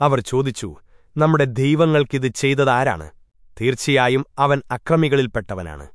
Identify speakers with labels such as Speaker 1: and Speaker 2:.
Speaker 1: അവർ ചോദിച്ചു നമ്മുടെ ദൈവങ്ങൾക്കിത് ചെയ്തതാരാണ് തീർച്ചയായും അവൻ അക്രമികളിൽപ്പെട്ടവനാണ്.